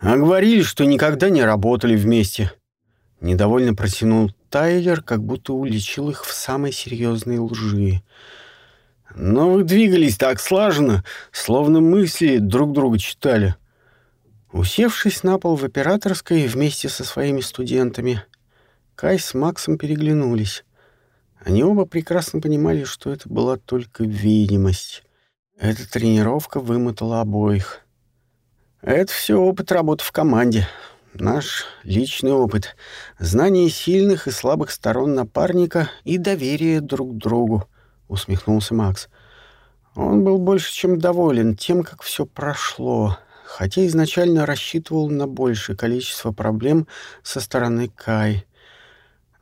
«А говорили, что никогда не работали вместе». Недовольно протянул Тайлер, как будто уличил их в самой серьезной лжи. «Но вы двигались так слаженно, словно мысли друг друга читали». Усевшись на пол в операторской вместе со своими студентами, Кай с Максом переглянулись. Они оба прекрасно понимали, что это была только видимость. Эта тренировка вымотала обоих. Это все опыт работы в команде. Наш личный опыт. Знание сильных и слабых сторон напарника и доверие друг к другу, усмехнулся Макс. Он был больше чем доволен тем, как все прошло, хотя изначально рассчитывал на большее количество проблем со стороны Кай.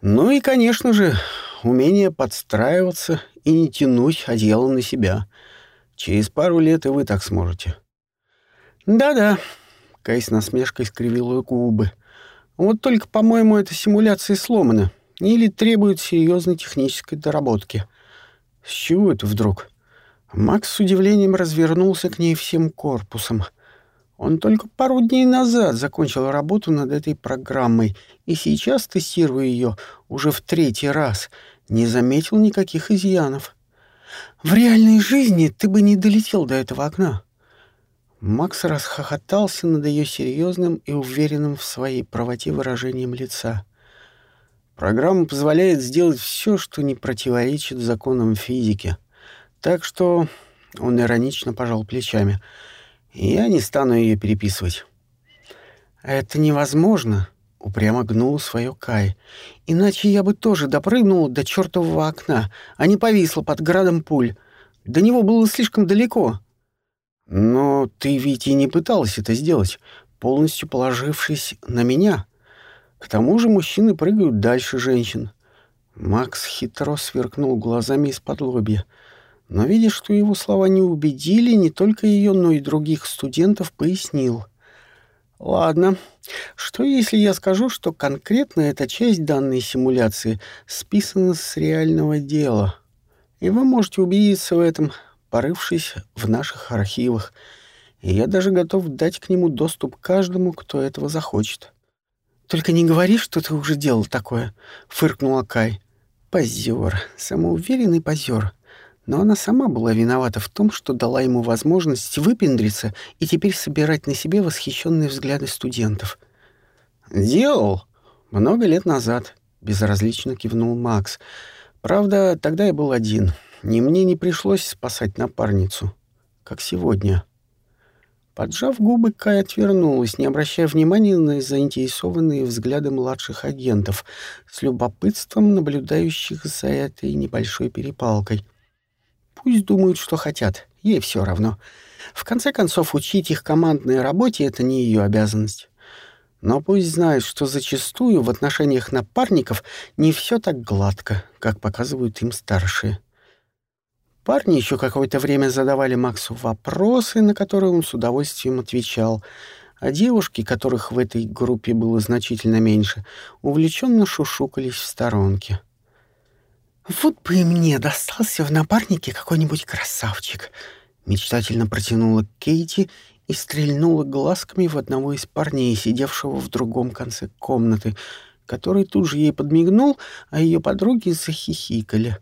Ну и, конечно же, умение подстраиваться и не тянуть одеяло на себя. Через пару лет и вы так сможете. Да-да, Кай с насмешкой скривила губы. Вот только, по-моему, эта симуляция сломана или требует серьезной технической доработки. С чего это вдруг? Макс с удивлением развернулся к ней всем корпусом. Он только пару дней назад закончил работу над этой программой и сейчас, тестируя ее уже в третий раз, не заметил никаких изъянов. В реальной жизни ты бы не долетел до этого окна. Макс расхохотался над ее серьезным и уверенным в своей правоте выражением лица. Программа позволяет сделать все, что не противоречит законам физики. Так что он иронично пожал плечами. Я не стану ее переписывать. Это невозможно, упрямо гнул свое Кай. Иначе я бы тоже допрыгнул до чертового окна, а не повисла под градом пуль. До него было слишком далеко. Но ты ведь и не пыталась это сделать, полностью положившись на меня. К тому же мужчины прыгают дальше женщин. Макс хитро сверкнул глазами из-под лобья. Но, видя, что его слова не убедили не только ее, но и других студентов, пояснил — Ладно. Что если я скажу, что конкретно эта часть данной симуляции списана с реального дела? И вы можете убедиться в этом, порывшись в наших архивах. И я даже готов дать к нему доступ каждому, кто этого захочет. Только не говори, что ты уже делал такое, фыркнула Кай. Позер, самоуверенный позер но она сама была виновата в том, что дала ему возможность выпендриться и теперь собирать на себе восхищенные взгляды студентов. «Делал. Много лет назад», — безразлично кивнул Макс. «Правда, тогда я был один. Ни мне не пришлось спасать напарницу, как сегодня». Поджав губы, Кай отвернулась, не обращая внимания на заинтересованные взгляды младших агентов, с любопытством наблюдающих за этой небольшой перепалкой — Пусть думают, что хотят, ей все равно. В конце концов, учить их командной работе — это не ее обязанность. Но пусть знают, что зачастую в отношениях напарников не все так гладко, как показывают им старшие. Парни еще какое-то время задавали Максу вопросы, на которые он с удовольствием отвечал, а девушки, которых в этой группе было значительно меньше, увлеченно шушукались в сторонке. «Вот бы и мне достался в напарнике какой-нибудь красавчик!» Мечтательно протянула Кейти и стрельнула глазками в одного из парней, сидевшего в другом конце комнаты, который тут же ей подмигнул, а ее подруги захихикали.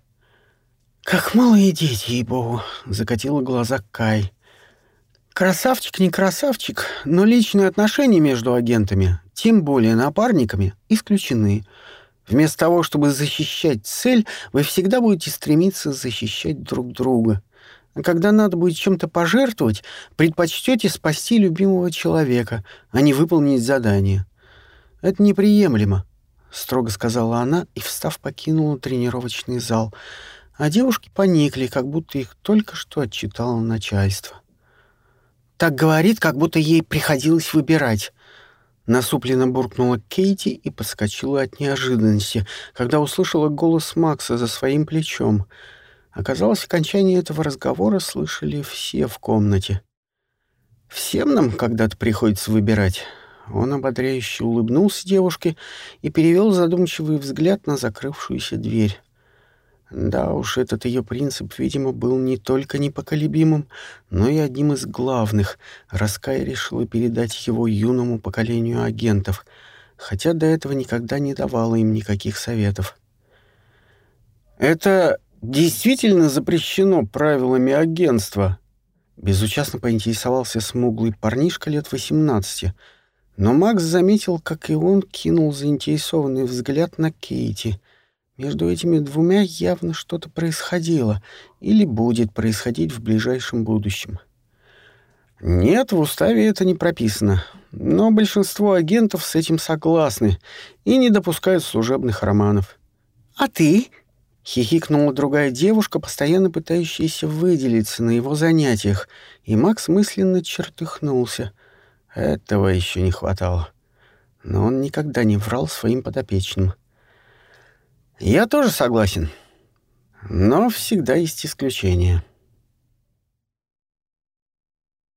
«Как малые дети, ей-богу!» — закатила глаза Кай. «Красавчик не красавчик, но личные отношения между агентами, тем более напарниками, исключены». Вместо того, чтобы защищать цель, вы всегда будете стремиться защищать друг друга. А когда надо будет чем-то пожертвовать, предпочтете спасти любимого человека, а не выполнить задание. Это неприемлемо, строго сказала она и, встав, покинула тренировочный зал. А девушки поникли, как будто их только что отчитало начальство. Так говорит, как будто ей приходилось выбирать. Насупленно буркнула Кейти и подскочила от неожиданности, когда услышала голос Макса за своим плечом. Оказалось, окончание этого разговора слышали все в комнате. «Всем нам когда-то приходится выбирать». Он ободряюще улыбнулся девушке и перевел задумчивый взгляд на закрывшуюся дверь. Да уж, этот ее принцип, видимо, был не только непоколебимым, но и одним из главных, раз Кай решила передать его юному поколению агентов, хотя до этого никогда не давала им никаких советов. «Это действительно запрещено правилами агентства?» Безучастно поинтересовался смуглый парнишка лет 18, но Макс заметил, как и он кинул заинтересованный взгляд на Кейти. Между этими двумя явно что-то происходило или будет происходить в ближайшем будущем. Нет, в уставе это не прописано, но большинство агентов с этим согласны и не допускают служебных романов. «А ты?» Хихикнула другая девушка, постоянно пытающаяся выделиться на его занятиях, и Макс мысленно чертыхнулся. Этого еще не хватало. Но он никогда не врал своим подопечным. «Я тоже согласен. Но всегда есть исключения».